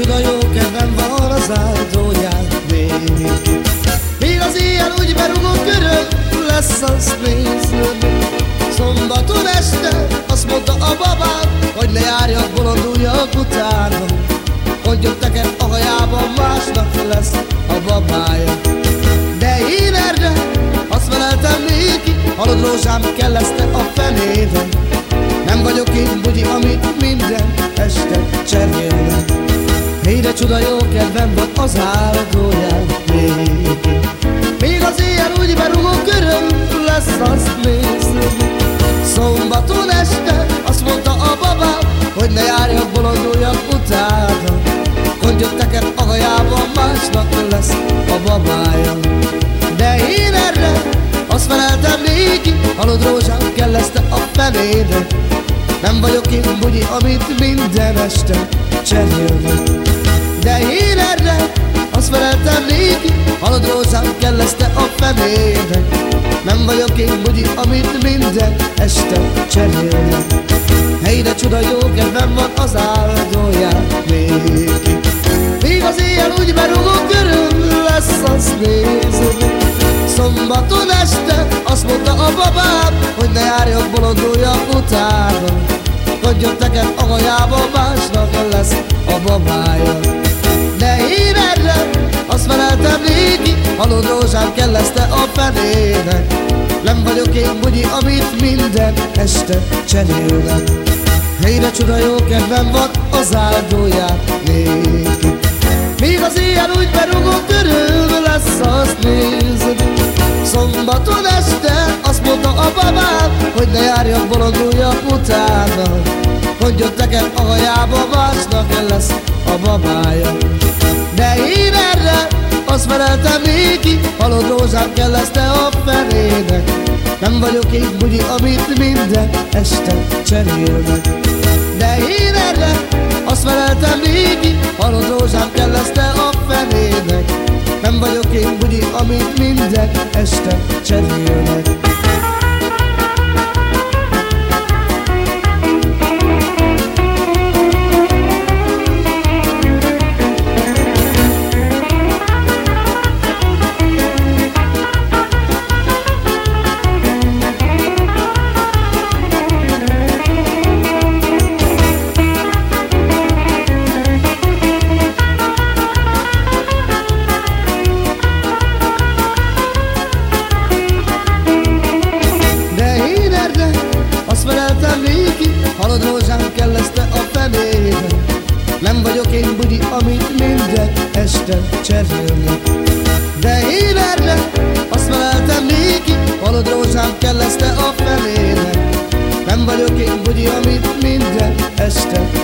de csuda jó kedvem van az áldóját még Míg az ilyen úgy berugó körül lesz azt néződ Szombaton este azt mondta a babám Hogy ne járjak bolonduljak utána jött neked a hajában másnak lesz a babája. De én erre azt feleltem néki Halod rózsám kellezte a fenébe. Nem vagyok én bugyi, amit minden este cserélnek Mire csuda jó kedvem van az áldóján még. Még az éjjel úgy berúgó köröm lesz azt nézem Szombaton este azt mondta a babám Hogy ne járjak bolonduljak utána Hogy jöttek a hajában másnak lesz a babája. De én erre azt feleltem néki Halod rózsám kellezte a fenébe. Nem vagyok én bugyi, amit minden este cserélnek De én erre azt feleltem néki Halod rózsám kellezte a fenébe Nem vagyok én bugyi, amit minden este cserélnek. Helyre csuda jó kedvem van az áldóját néki. Míg az éjjel úgy berúgó körül lesz, azt nézem. Szombaton este azt mondta a babám Hogy ne járjak bolonduljak utána. Jött neked a hajába másnak lesz a babája De én erre azt feleltem néki Halod rózsám kellezte a fenének. Nem vagyok én bugyi, amit minden este cserélnek. Helyre csuda jó kedvem van az áldóját néki. Míg az éjjel úgy berúgó körül lesz, azt nézed. Szombaton este azt mondta a babám Hogy ne járjak bolonduljak utána. Hogy jött neked a hajába másnak lesz a babája De én erre azt feleltem néki Halott rózsám kellezte a fenének. Nem vagyok én bugyi, amit minden este cserélnek. De én erre azt feleltem néki Halott rózsám kellezte a fenének. Nem vagyok én bugyi, amit minden este cserélnek kellezte a fenébe. Nem vagyok én bugyi, amit minden este cserélnek De én erre azt feleltem néki Halad rózsám kellezte a fenébe. Nem vagyok én bugyi, amit minden este